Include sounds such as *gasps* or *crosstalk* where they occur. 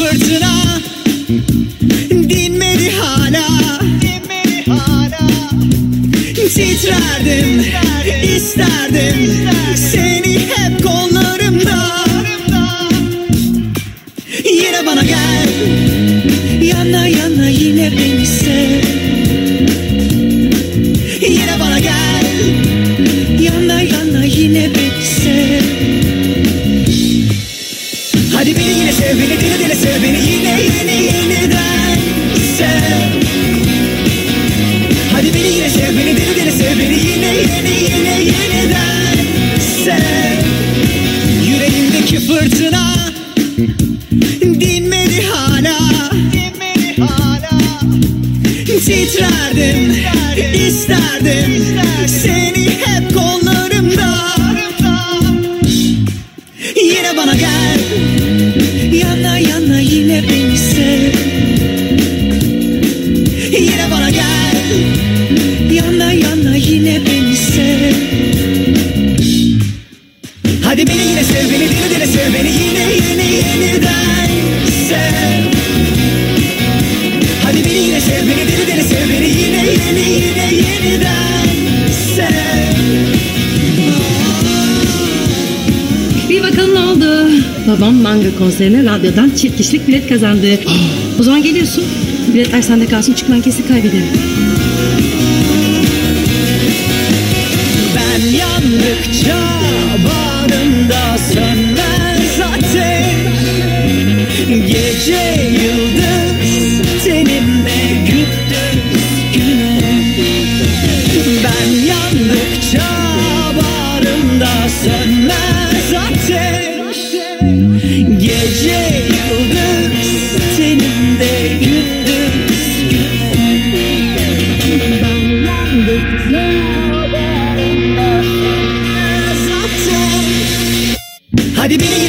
fırtına dinmedi hala. Dinmedi hala. Titrerdim, isterdim, isterdim. Beni yine sev, beni deli deli sev beni. Yine yine yeniden sev Hadi beni yine sev, beni deli deli sev beni. Yine yine yine yeniden sev Yüreğimdeki fırtına dinmedi hala. Dinmedi hala. Titrerdim, isterdim. Seni hep kollarımda yeniden Hadi beni yine sev, beni deli deli sev beni yine yine yine yeniden sev Bir bakalım ne oldu? Babam manga konserine radyodan çift kişilik bilet kazandı. *gasps* O zaman geliyorsun. Biletler sende kalsın ben kesin kaybederim. Ben yandıkça bağrımda sönmez gece yıldız tenimde gündüz Ben yandıkça bağrımda sönmez ateş. Gece yıldız tenimde gündüz Ben yandıkça bağrımda sönmez ateş. Hadi bir